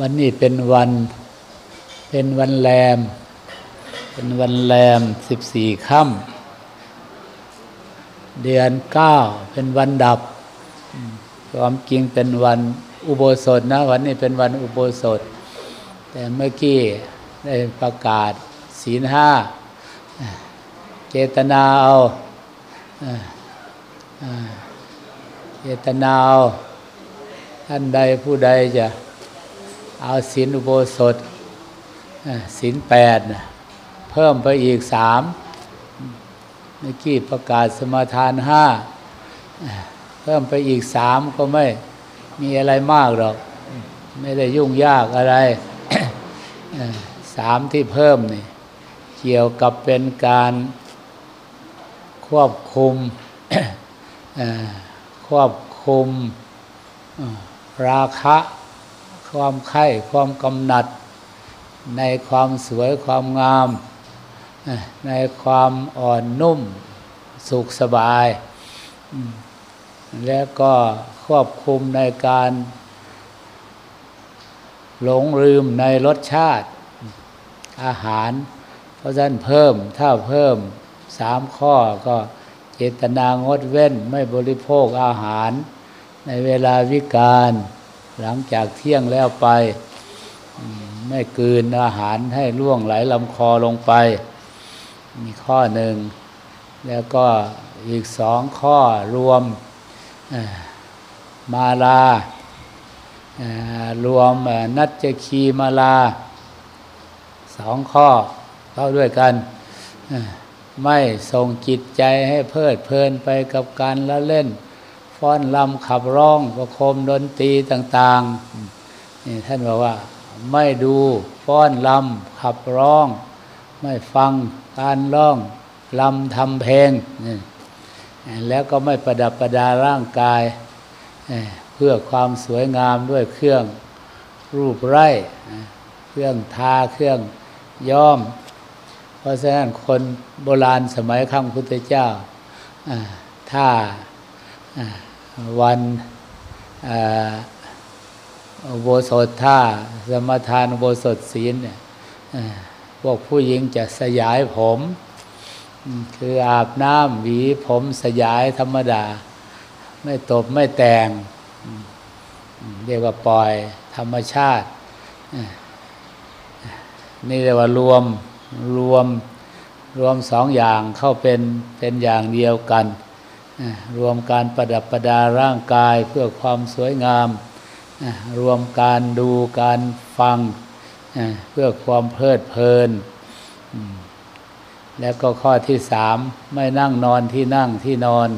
วันนี้เป็นวัน เป็นวันแรม เป็นวันแรมสิบสี่ค่ำเดือนเก้าเป็นวันดับความจริงเป็นวันอุโบสถนะ วันนี้เป็นวันอุโบสถ แต่เมื่อกี้ได้ประกาศศีลห้าเจตนาเอาเจตนาเอาท่านใดผู้ใดจะ เอาศีลอุโบสถศีลแปดเพิ่มไปอีกสามเมื่อกี้ประกาศสมาทานห้าเพิ่มไปอีกสามก็ไม่มีอะไรมากหรอก ไม่ได้ยุ่งยากอะไรสามที่เพิ่มนี่เกี่ยวกับเป็นการควบคุมควบคุมราคะ ความไข้ความกำหนัด ในความสวยความงาม ในความอ่อนนุ่ม สุขสบาย และก็ควบคุมในการหลงลืมในรสชาติอาหาร เพราะฉะนั้นเพิ่มถ้าเพิ่มสามข้อก็เจตนางดเว้นไม่บริโภคอาหารในเวลาวิการ หลังจากเที่ยงแล้วไป ไม่กืนอาหารให้ล่วงไหลลำคอลงไป มีข้อหนึ่ง แล้วก็อีกสองข้อรวมมาลารวมนัจคีมาลาสองข้อเข้าด้วยกัน ไม่ส่งจิตใจให้เพลิดเพลินไปกับการละเล่น ฟ้อนลำขับร้องประโคมดนตรีต่างๆนี่ท่านบอกว่า ไม่ดูฟ้อนลำขับร้อง ไม่ฟังการร้องลำทำเพลงนี่แล้วก็ไม่ประดับประดาร่างกาย เพื่อความสวยงามด้วยเครื่องรูปไร้เครื่องทาเครื่องย้อม เพราะฉะนั้นคนโบราณสมัยข้างพุทธเจ้าถ้า วันโบสถท่า สมทานโบสถศีลเนี่ยพวกผู้หญิงจะสยายผม คืออาบน้ำหวีผมสยายธรรมดา ไม่ตบไม่แต่ง เรียกว่าปล่อยธรรมชาติ นี่เรียกว่ารวมรวมรวมสองอย่างเข้าเป็นเป็นอย่างเดียวกัน รวมการประดับประดาร่างกายเพื่อความสวยงามรวมการดูการฟังเพื่อความเพลิดเพลิน แล้วก็ข้อที่สามไม่นั่งนอนที่นั่งที่นอน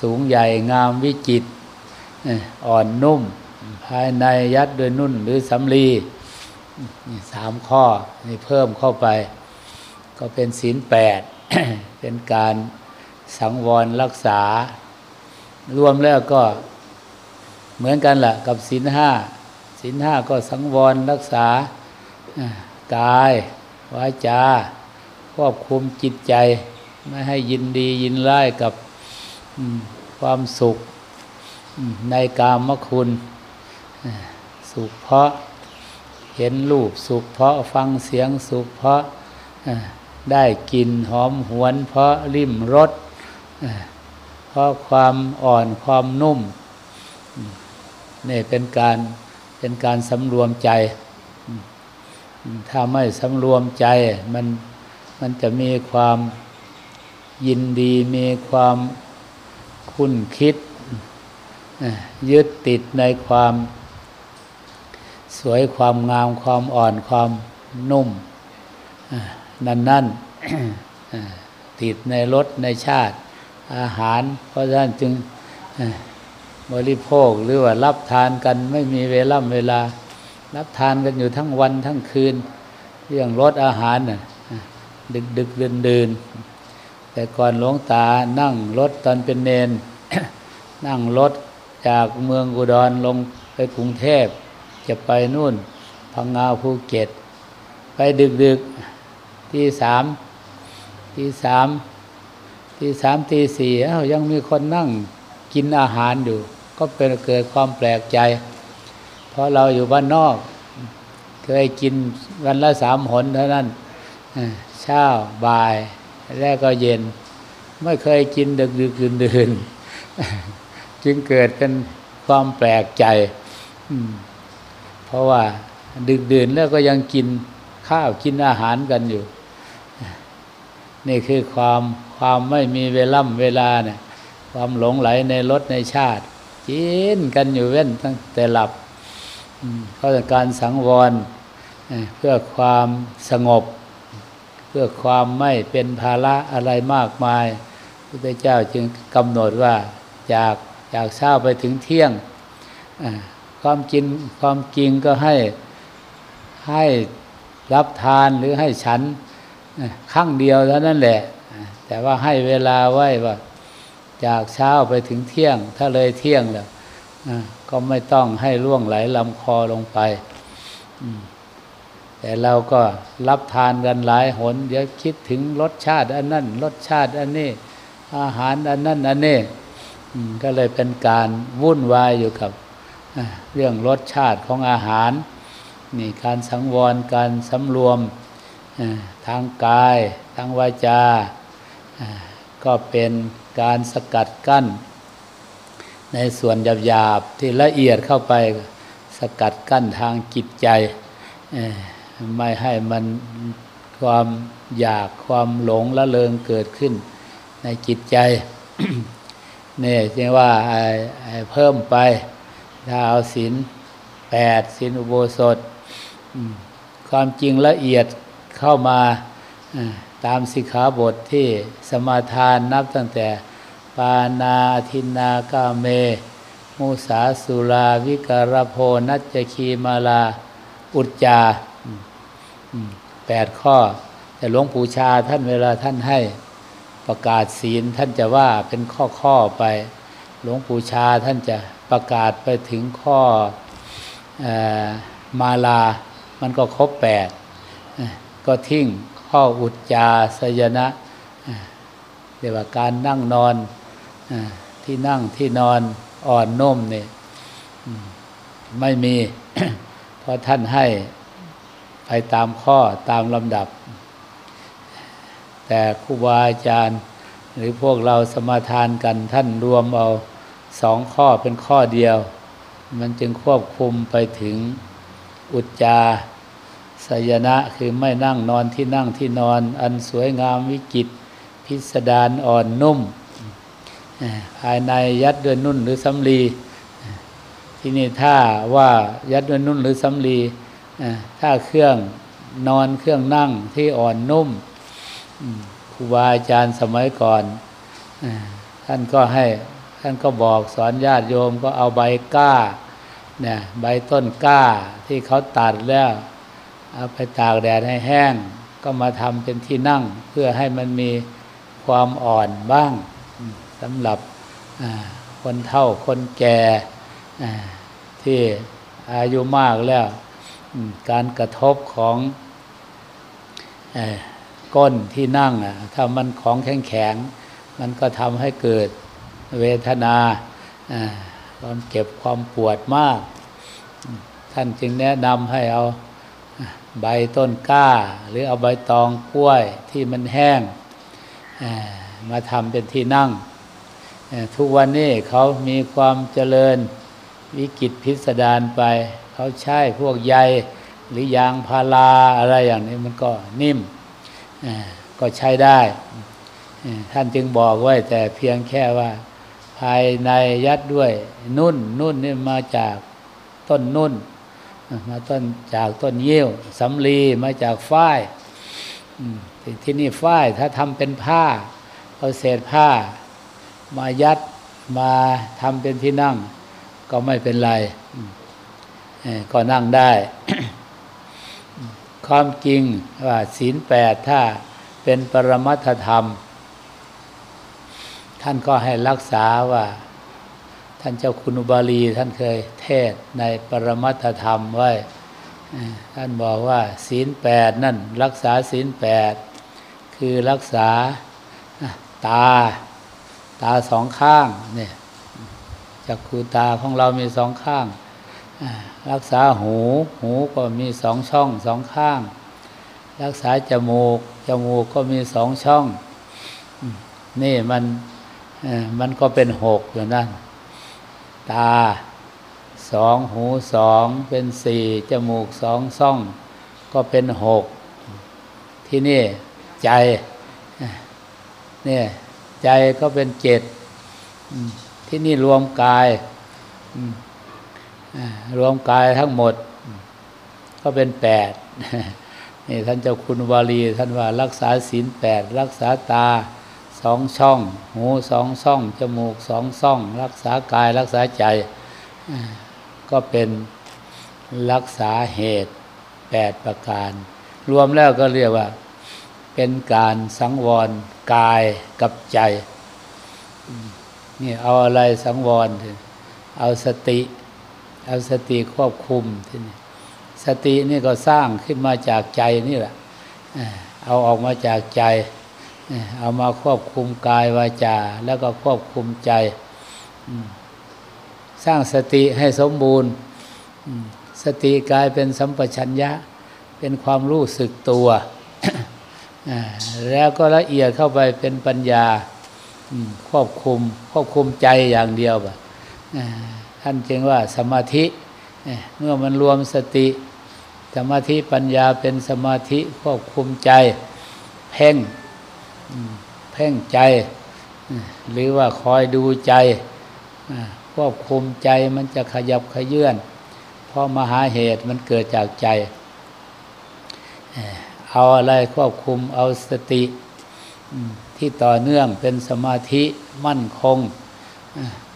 สูงใหญ่งามวิจิตอ่อนนุ่ม ภายในยัดด้วยนุ่นหรือสำลีสามข้อนี่เพิ่มเข้าไป ก็เป็นศีลแปดเป็นการ สังวรรักษา รวมแล้วก็เหมือนกันแหละกับศีลห้าศีลห้าก็สังวรรักษากายวาจาควบคุมจิตใจ ไม่ให้ยินดียินร้ายกับความสุขในกามคุณ สุขเพราะเห็นรูปสุขเพราะฟังเสียงสุขเพราะได้กลิ่นหอมหวนเพราะริมรส เพราะความอ่อนความนุ่มนี่เป็นการเป็นการสำรวมใจ ถ้าไม่สำรวมใจมันมันจะมีความยินดีมีความคุ้นคิด ยึดติดในความสวยความงามความอ่อนความนุ่ม นั่นนั่นติดในรสในชาติ อาหาร เพราะฉะนั้นจึงบริโภคหรือว่ารับทานกันไม่มีเวลาเวลา รับทานกันอยู่ทั้งวันทั้งคืน เรื่องรสอาหารน่ะดึกดึกเดินเดินแต่ก่อนหลวงตานั่งรถตอนเป็นเนน นั่งรถจากเมืองอุดรลงไปกรุงเทพ จะไปนู่นพังงาภูเก็ต ไปดึกดึกที่สามที่สาม ที่สามตีสี่ยังมีคนนั่งกินอาหารอยู่ ก็เป็นเกิดความแปลกใจ เพราะเราอยู่บ้านนอก เคยกินวันละสามหนเท่านั้นเช้าบ่าย แล้วก็เย็น ไม่เคยกินดึกดึกดื่นดื่นจึงเกิดเป็นความแปลกใจเพราะว่าดึกดื่นแล้วก็ยังกินข้าวกินอาหารกันอยู่ นี่คือความความไม่มีเวล่ำเวลาเนี่ย ความหลงไหลในรสในชาติกินกันอยู่เว้นตั้งแต่หลับเขาต้องการสังวรเพื่อความสงบ เพื่อความไม่เป็นภาระอะไรมากมายพระเจ้าจึงกำหนดว่าจากจากเช้าไปถึงเที่ยงความกินความกินก็ให้ให้รับทานหรือให้ฉัน ครั้งเดียวเท่านั้นแหละ แต่ว่าให้เวลาไว้ว่า จากเช้าไปถึงเที่ยง ถ้าเลยเที่ยงแล้วก็ไม่ต้องให้ล่วงไหลลำคอลงไปแต่เราก็รับทานกันหลายหน เดี๋ยวคิดถึงรสชาติอันนั้นรสชาติอันนี้ อาหารอันนั้นอันนี้ก็เลยเป็นการวุ่นวายอยู่กับเรื่องรสชาติของอาหารนี่การสังวรการสำรวม ทางกายทางวาจาก็เป็นการสกัดกั้น ในส่วนหยาบๆที่ละเอียดเข้าไปสกัดกั้นทางจิตใจ ไม่ให้มันความอยากความหลงละเลงเกิดขึ้นในจิตใจนี่จึงว่าเพิ่มไปถ้าเอาศีลแปดศีลอุโบสถ ความจริงละเอียด เข้ามาตามสิกขาบทที่สมาทานนับตั้งแต่ปานาทินากาเมมุสาสุลาวิกรโพนัจคีมาลา อุจจาแปดข้อ แต่หลวงปู่ชาท่านเวลาท่านให้ประกาศศีลท่านจะว่าเป็นข้อข้อไป หลวงปู่ชาท่านจะประกาศไปถึงข้ออมาลา มันก็ครบแปด ก็ทิ้งข้ออุจจาสยนะเรียกว่าการนั่งนอนที่นั่งที่นอนอ่อนนุ่มเนี่ยไม่มีเพราะท่านให้ไปตามข้อตามลำดับ แต่ครูบาอาจารย์ หรือพวกเราสมาทานกันท่านรวมเอาสองข้อเป็นข้อเดียว มันจึงควบคุมไปถึงอุจจา สยนะคือไม่นั่งนอนที่นั่งที่นอน อันสวยงามวิจิตพิสดารอ่อนนุ่ม ภายในยัดด้วยนุ่นหรือสำลีที่นี่ถ้าว่ายัดด้วยนุ่นหรือสำลีถ้าเครื่องนอนเครื่องนั่งที่อ่อนนุ่มครูบาอาจารย์สมัยก่อน ท่านก็ให้ท่านก็บอกสอนญาติโยมก็เอาใบก้าเนี่ยใบต้นก้าที่เขาตัดแล้ว เอาไปตากแดดให้แห้ง ก็มาทำเป็นที่นั่ง เพื่อให้มันมีความอ่อนบ้างสำหรับคนเฒ่าคนแก่ที่อายุมากแล้วการกระทบของก้นที่นั่งถ้ามันของแข็งแข็งมันก็ทำให้เกิดเวทนาความเก็บความปวดมาก ท่านจึงแนะนำให้เอา ใบต้นกล้า หรือเอาใบตองกล้วยที่มันแห้งมาทำเป็นที่นั่ง ทุกวันนี้เขามีความเจริญวิกิตพิสดารไป เขาใช้พวกใยหรือยางพาราอะไรอย่างนี้มันก็นิ่มก็ใช้ได้ท่านจึงบอกไว้ แต่เพียงแค่ว่า ภายในยัดด้วยนุ่น นุ่นนี่มาจากต้นนุ่น มาต้นจากต้นเยี่ยวสำลีมาจากฝ้ายที่นี่ฝ้ายถ้าทำเป็นผ้า เอาเศษผ้า มายัดมาทำเป็นที่นั่ง ก็ไม่เป็นไรก็นั่งได้ ความจริงว่าศีลแปดถ้าเป็นปรมัตธรรม ท่านก็ให้รักษาว่า ท่านเจ้าคุณอุบาลีท่านเคยเทศในปรมัตธรรมไว้ ท่านบอกว่าศีลแปดนั่นรักษาศีลแปดคือรักษาตาตาสองข้างเนี่ยจากคูตาของเรามีสองข้าง รักษาหูหูก็มีสองช่องสองข้าง รักษาจมูกจมูกก็มีสองช่อง นี่มันมันก็เป็นหกอยู่นั่น ตาสองหูสองเป็นสี่จมูกสองช่องก็เป็นหกที่นี่ใจเนี่ยใจก็เป็นเจ็ดที่นี่รวมกายรวมกายทั้งหมด ก็เป็นแปดนี่ท่านเจ้าคุณวาลีท่านว่ารักษาศีลแปดรักษาตา สองช่อง หูสองช่อง จมูกสองช่อง รักษากายรักษาใจก็เป็นรักษาเหตุแปดประการ รวมแล้วก็เรียกว่า เป็นการสังวรกายกับใจนี่เอาอะไรสังวรเอาสติ เอาสติควบคุมทีนี้สตินี่ก็สร้างขึ้นมาจากใจนี่แหละเอาออกมาจากใจ เอามาควบคุมกายวาจา แล้วก็ควบคุมใจ สร้างสติให้สมบูรณ์ สติกลายเป็นสัมปชัญญะ เป็นความรู้สึกตัว แล้วก็ละเอียดเข้าไปเป็นปัญญาควบคุมควบคุมใจอย่างเดียวแบบท่านจึงว่าสมาธิ เมื่อมันรวมสติ สมาธิปัญญาเป็นสมาธิควบคุมใจ เพ่ง เพ่งใจ หรือว่าคอยดูใจควบคุมใจมันจะขยับขยื่นเพราะมหาเหตุมันเกิดจากใจ เอาอะไรควบคุมเอาสติที่ต่อเนื่องเป็นสมาธิมั่นคง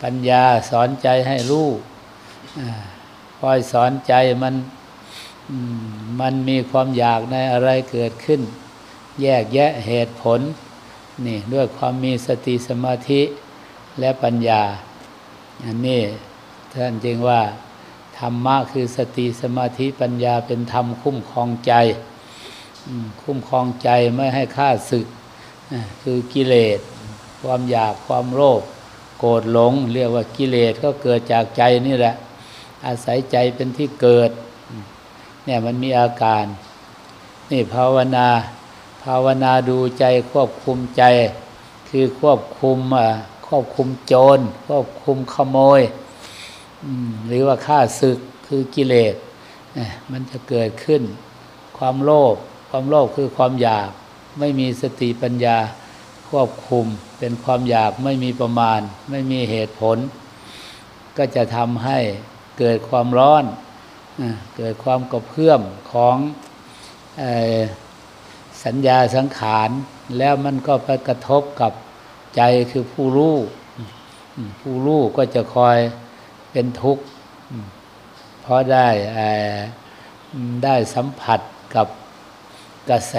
ปัญญาสอนใจให้รู้คอยสอนใจมันมันมีความอยากในอะไรเกิดขึ้น แยกแยะเหตุผลนี่ด้วยความมีสติสมาธิและปัญญา อันนี้ท่านจึงว่า ธรรมะคือสติสมาธิปัญญาเป็นธรรมคุ้มครองใจ คุ้มครองใจไม่ให้ข้าศึก คือกิเลส ความอยากความโลภโกรธหลง เรียกว่ากิเลสก็เกิดจากใจนี่แหละ อาศัยใจเป็นที่เกิดเนี่ยมันมีอาการ นี่ภาวนาาวนาดูใจควบคุมใจ คือควบคุมควบคุมโจร ควบคุมขโมย หรือว่าข้าศึกคือกิเลสมันจะเกิดขึ้น ความโลภความโลภคือความอยาก ไม่มีสติปัญญาควบคุมเป็นความอยากไม่มีประมาณ ไม่มีเหตุผล ก็จะทำให้เกิดความร้อนเกิดความกระเพื่อมของเอ สัญญาสังขาร แล้วมันก็ไปกระทบกับใจคือผู้รู้ผู้รู้ก็จะคอยเป็นทุกข์เพราะได้ได้สัมผัสกับกระแส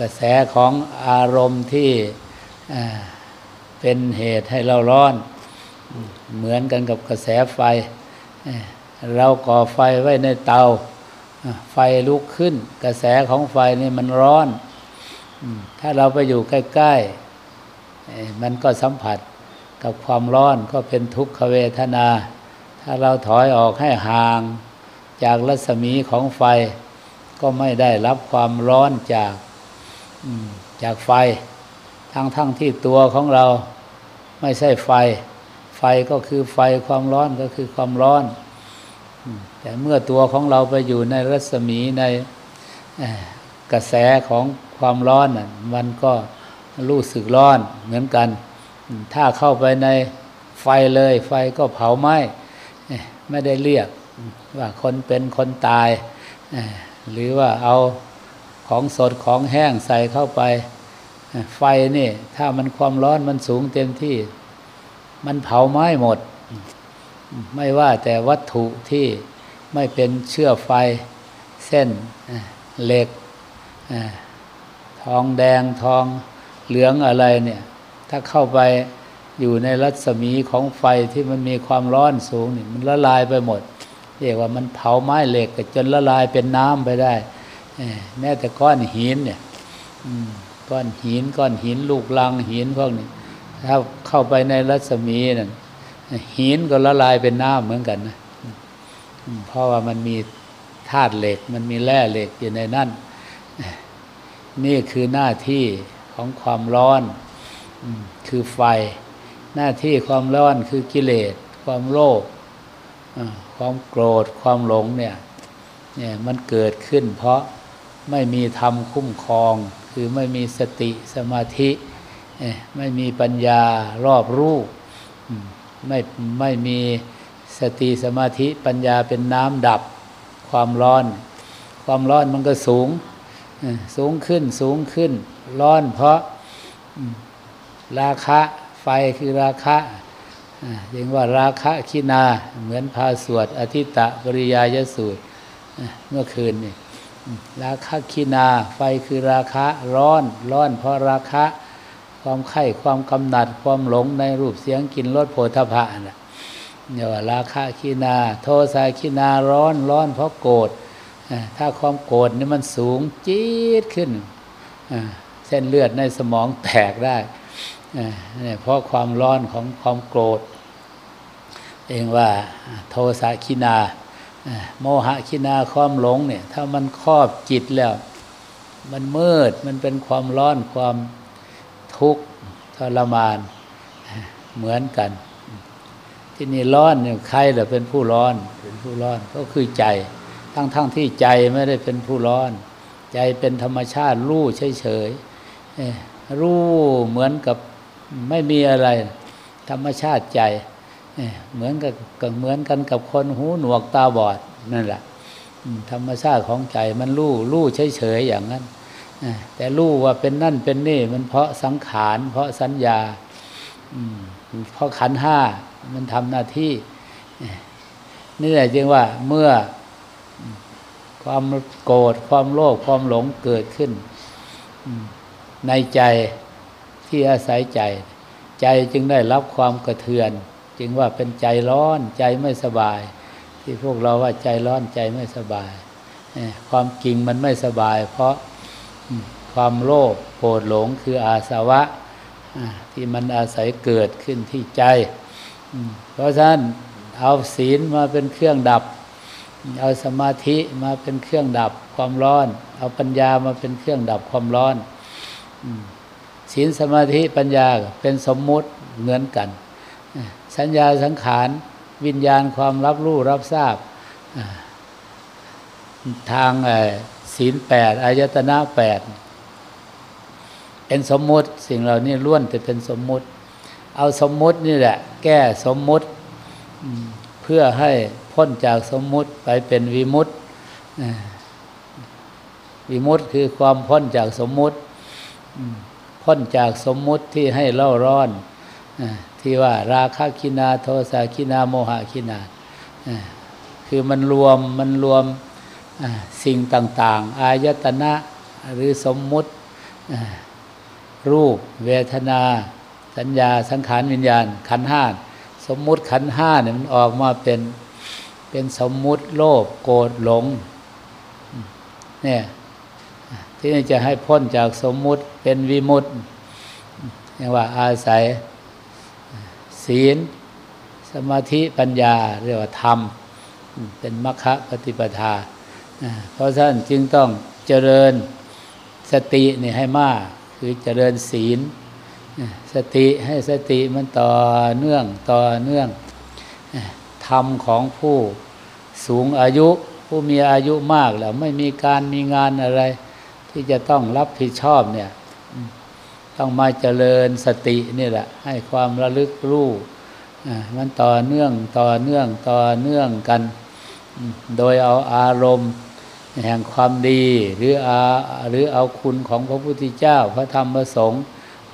กระแสของอารมณ์ที่เป็นเหตุให้เราร้อน เหมือนกันกับกระแสไฟ เราก่อไฟไว้ในเตา ไฟลุกขึ้น กระแสของไฟนี่มันร้อน ถ้าเราไปอยู่ใกล้ๆ มันก็สัมผัสกับความร้อนก็เป็นทุกขเวทนา ถ้าเราถอยออกให้ห่าง จากรัศมีของไฟ ก็ไม่ได้รับความร้อนจากจากไฟ ทั้งทั้งที่ตัวของเราไม่ใช่ไฟ ไฟก็คือไฟความร้อนก็คือความร้อน แต่เมื่อตัวของเราไปอยู่ในรัศมีในกระแสของความร้อนมันก็รู้สึกร้อนเหมือนกัน ถ้าเข้าไปในไฟเลยไฟก็เผาไหม้ไม่ได้เรียกว่าคนเป็นคนตาย หรือว่าเอาของสดของแห้งใส่เข้าไป ไฟนี่ ถ้ามันความร้อนมันสูงเต็มที่ มันเผาไหม้หมด ไม่ว่าแต่วัตถุที่ไม่เป็นเชื้อไฟเส้นเหล็กทองแดงทองเหลืองอะไรเนี่ย ถ้าเข้าไปอยู่ในรัศมีของไฟที่มันมีความร้อนสูงนี่มันละลายไปหมดเรียกว่ามันเผาไม้เหล็กจนละลายเป็นน้ำไปได้แม้แต่ก้อนหินเนี่ยก้อนหินก้อนหินลูกลังหินพวกนี้ถ้าเข้าไปในรัศมีนั่น หินก็ละลายเป็นน้ำเหมือนกันนะเพราะว่ามันมีธาตุเหล็ก มันมีแร่เหล็กอยู่ในนั่น นี่คือหน้าที่ของความร้อนคือไฟ หน้าที่ความร้อนคือกิเลส ความโลภความโกรธความหลงเนี่ยเนี่ยมันเกิดขึ้น เพราะไม่มีธรรมคุ้มครอง คือไม่มีสติสมาธิ ไม่มีปัญญารอบรู้ ไม่ไม่มีสติสมาธิปัญญาเป็นน้ำดับความร้อน ความร้อนมันก็สูง สูงขึ้นสูงขึ้น ร้อนเพราะราคะไฟคือราคะเรียกว่าราคะคินาเหมือนพาสวด อธิตะปริยายสูตรเมื่อคืนนี่ราคะคินา ไฟคือราคะร้อน ร้อนเพราะราคะ ความไข้ความกำหนัดความหลงในรูปเสียงกลิ่นรสโผฏฐะนะเรียว่าราคะคินา โทสะคินาร้อนร้อนเพราะโกรธถ้าความโกรธนี่มันสูงจี๊ดขึ้นเส้นเลือดในสมองแตกได้เนี่ยเพราะความร้อนของความโกรธ เองว่าโทสะคินาโมหะคินาความหลงเนี่ย ถ้ามันครอบจิตแล้ว มันมืดมันเป็นความร้อนความ ทุกข์ทรมานเหมือนกัน ที่นี่ร้อนเนี่ยใครเหรอเป็นผู้ร้อนเป็นผู้ร้อนก็คือใจ ทั้งๆทที่ใจไม่ได้เป็นผู้ร้อน ใจเป็นธรรมชาติรู้เฉยๆรู้เหมือนกับไม่มีอะไร ธรรมชาติใจเหมือนกับเหมือนกันกับคนหูหนวกตาบอดนั่นแหละธรรมชาติของใจมันรู้รู้เฉยๆอย่างนั้น แต่รู้ว่าเป็นนั่นเป็นนี่ มันเพราะสังขาร เพราะสัญญาเพราะขันห้ามันทำหน้าที่ นี่แหละจึงว่าเมื่อความโกรธความโลภความหลงเกิดขึ้นในใจที่อาศัยใจ ใจจึงได้รับความกระเทือน จึงว่าเป็นใจร้อนใจไม่สบาย ที่พวกเราว่าใจร้อนใจไม่สบาย ความจริงมันไม่สบาย เพราะ ความโลภโกรธหลงคืออาสวะที่มันอาศัยเกิดขึ้นที่ใจ เพราะฉะนั้นเอาศีลมาเป็นเครื่องดับ เอาสมาธิมาเป็นเครื่องดับความร้อน เอาปัญญามาเป็นเครื่องดับความร้อนศีลสมาธิปัญญาเป็นสมมุติเหมือนกัน สัญญาสังขารวิญญาณความรับรู้รับทราบทาง ศีลแปดอายตนะแปดเป็นสมมุติสิ่งเหล่านี้ล้วนแต่เป็นสมมุติ เอาสมมุตินี่แหละ แก้สมมุติเพื่อให้พ้นจากสมมุติไปเป็นวิมุตติวิมุตติคือความพ้นจากสมมุติพ้นจากสมมุติที่ให้เล่าร้อนที่ว่าราคะคินาโทสะคินาโมหะคินาคือมันรวมมันรวม สิ่งต่างๆ อายตนะหรือสมมุติรูป เวทนา สัญญาสังขารวิญญาณ ขันห้าสมมุติขันห้าเนี่ยมันออกมาเป็นเป็นสมมุติโลภโกรธหลงเนี่ยที่จะให้พ้นจากสมมุติเป็นวิมุตติเรียกว่าอาศัยศีล สมาธิปัญญา เรียกว่าธรรม เป็นมรรคปฏิปทา เพราะฉะนั้นจึงต้องเจริญสตินี่ให้มาก คือเจริญศีล สติให้สติมันต่อเนื่องต่อเนื่องธรรมของผู้สูงอายุผู้มีอายุมากแล้วไม่มีการมีงานอะไร ที่จะต้องรับผิดชอบเนี่ยต้องมาเจริญสตินี่แหละ ให้ความระลึกรู้มันต่อเนื่องต่อเนื่องต่อเนื่องกัน โดยเอาอารมณ์ แห่งความดี หรืออาหรือเอาคุณของพระพุทธเจ้า พระธรรมพระสงฆ์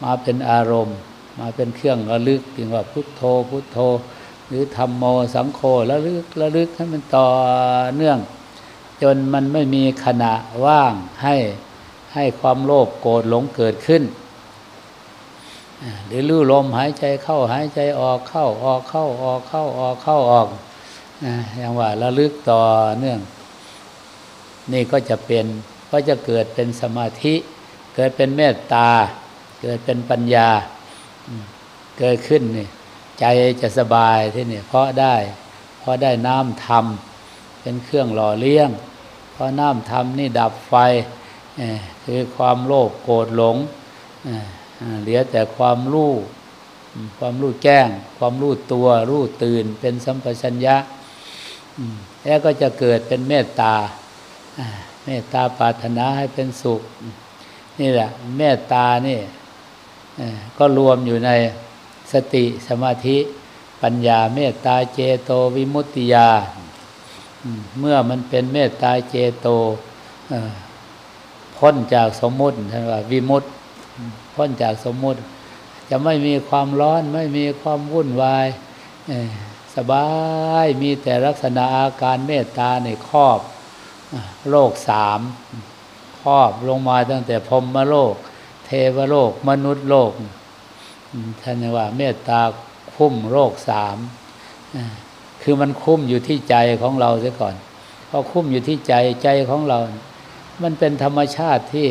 มาเป็นอารมณ์ มาเป็นเครื่องระลึกถึงว่าพุทโธพุทโธ หรือธรรมโมสังโฆระลึกระลึกให้มันต่อเนื่อง จนมันไม่มีขณะว่างให้ให้ความโลภโกรธหลงเกิดขึ้น หรือลื้ลมหายใจเข้าหายใจออกเข้าออกเข้าออกเข้าออกเข้าออกอย่างว่าระลึกต่อเนื่อง นี่ก็จะเป็นก็จะเกิดเป็นสมาธิ เกิดเป็นเมตตา เกิดเป็นปัญญา เกิดขึ้นนี่ใจจะสบายที่นี่เพราะได้เพราะได้น้ำธรรม เป็นเครื่องหล่อเลี้ยง เพราะน้ำธรรมนี่ดับไฟคือความโลภโกรธหลงเหลือแต่ความรู้ความรู้แจ้ง ความรู้ตัวรู้ตื่นเป็นสัมปชัญญะแล้วก็จะเกิดเป็นเมตตา เมตตาปรารถนาให้เป็นสุข นี่แหละ เมตตานี่ก็รวมอยู่ในสติสมาธิปัญญาเมตตาเจโตวิมุตติยา เมื่อมันเป็นเมตตาเจโตพ้นจากสมมุติท่านว่าวิมุตติพ้นจากสมมุติ จะไม่มีความร้อนไม่มีความวุ่นวายสบายมีแต่ลักษณะอาการเมตตาในครอบ โลกสามครอบลงมาตั้งแต่พรมโลก เทวโลก มนุษย์โลกท่านว่า เมตตาคุ้มโลกสามคือมันคุ้มอยู่ที่ใจของเราเสียก่อนพอคุ้มอยู่ที่ใจใจของเรา มันเป็นธรรมชาติที่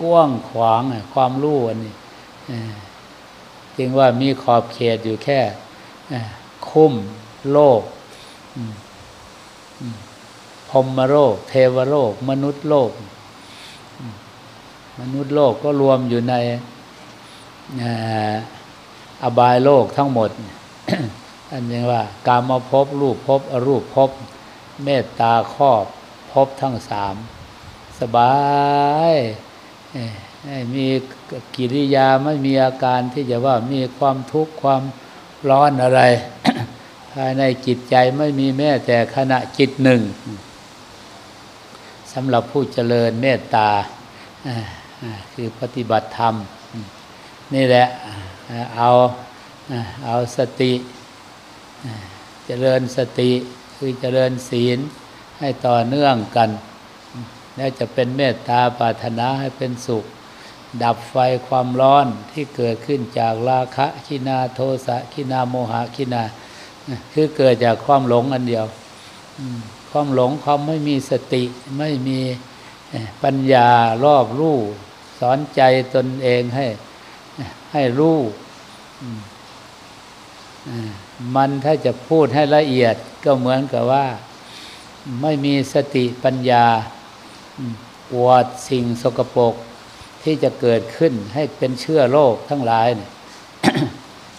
กว้างขวางความรู้อันนี้จึงว่ามีขอบเขตอยู่แค่คุ้มโลก พรมโลก เทวโลก มนุษย์โลก มนุษย์โลกก็รวมอยู่ในอบายโลกทั้งหมด อันนี้ว่า การมาพบรูปพบอรูปพบ เมตตาครอบพบทั้งสาม สบายมีกิริยาไม่มีอาการที่จะว่ามีความทุกข์ความร้อนอะไร ภายในจิตใจไม่มีแม้แต่ขณะจิตหนึ่ง สำหรับผู้เจริญเมตตาคือปฏิบัติธรรม นี่แหละเอาเอาสติเจริญสติคือเจริญศีลให้ต่อเนื่องกัน แล้วจะเป็นเมตตาปรารถนาให้เป็นสุข ดับไฟความร้อนที่เกิดขึ้นจากราคะขินาโทสะขินาโมหะขินา คือเกิดจากความหลงอันเดียว ความหลงความไม่มีสติไม่มีปัญญารอบรู้สอนใจตนเองให้ให้รู้มันถ้าจะพูดให้ละเอียดก็เหมือนกับว่า ไม่มีสติปัญญาอวดสิ่งสกปรกที่จะเกิดขึ้นให้เป็นเชื่อโลกทั้งหลาย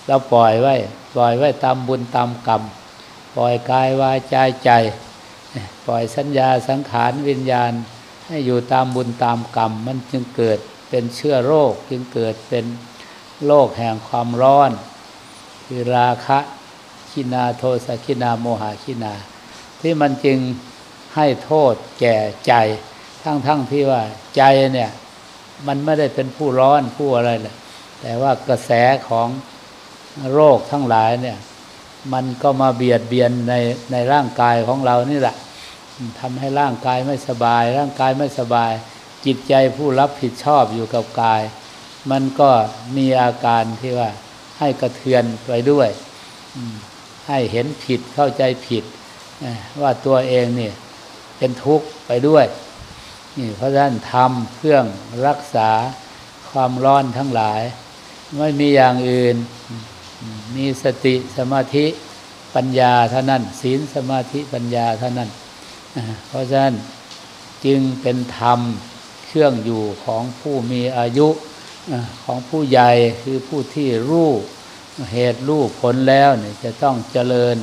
เราปล่อยไว้ ปล่อยไว้ตามบุญตามกรรม ปล่อยกายวาจาใจ ปล่อยสัญญาสังขารวิญญาณ ให้อยู่ตามบุญตามกรรม มันจึงเกิดเป็นเชื้อโรคจึงเกิดเป็นโลกแห่งความร้อน คือราคะขินาโทสะขินาโมหะขินา ที่มันจึงให้โทษแก่ใจ ทั้งๆทที่ว่าใจเนี่ยมันไม่ได้เป็นผู้ร้อนผู้อะไรเลยแต่ว่ากระแสของโรคทั้งหลายเนี่ย มันก็มาเบียดเบียนในในร่างกายของเรานี่แหละทำให้ร่างกายไม่สบาย ร่างกายไม่สบาย จิตใจผู้รับผิดชอบอยู่กับกาย มันก็มีอาการที่ว่าให้กระเทือนไปด้วย ให้เห็นผิดเข้าใจผิด ว่าตัวเองเนี่ยเป็นทุกข์ไปด้วยนี่เพราะฉะนั้นทำเครื่องรักษาความร้อนทั้งหลาย ไม่มีอย่างอื่น มีสติสมาธิปัญญาเท่านั้น ศีลสมาธิปัญญาเท่านั้น เพราะฉะนั้นจึงเป็นธรรมเครื่องอยู่ของผู้มีอายุของผู้ใหญ่คือผู้ที่รู้เหตุรู้ผลแล้วเนี่ยจะต้องเจริญ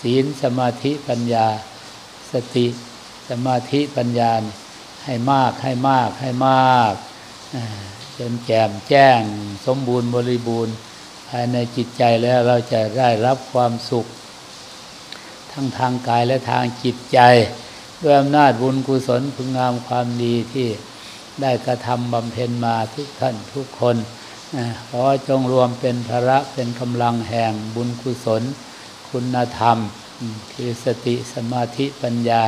ศีลสมาธิปัญญา สติสมาธิปัญญาให้มากให้มากให้มากจนแจ่มแจ้งสมบูรณ์บริบูรณ์ ภายในจิตใจแล้วเราจะได้รับความสุข ทั้งทางกายและทางจิตใจ ด้วยอำนาจบุญกุศลคุณงามความดีที่ได้กระทำบำเพ็ญมาทุกท่านทุกคนขอจงรวมเป็นพระเป็นกำลังแห่งบุญกุศล คุณธรรม คือสติสมาธิปัญญา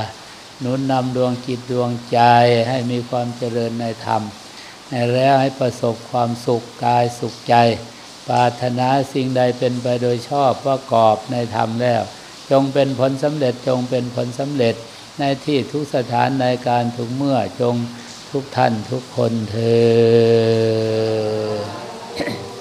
หนุนนำดวงจิตดวงใจให้มีความเจริญในธรรม แล้วให้ประสบความสุขกายสุขใจ ปรารถนาสิ่งใดเป็นไปโดยชอบประกอบในธรรมแล้ว จงเป็นผลสำเร็จจงเป็นผลสำเร็จในที่ทุกสถานในการทุกเมื่อจงทุกท่านทุกคนเธอ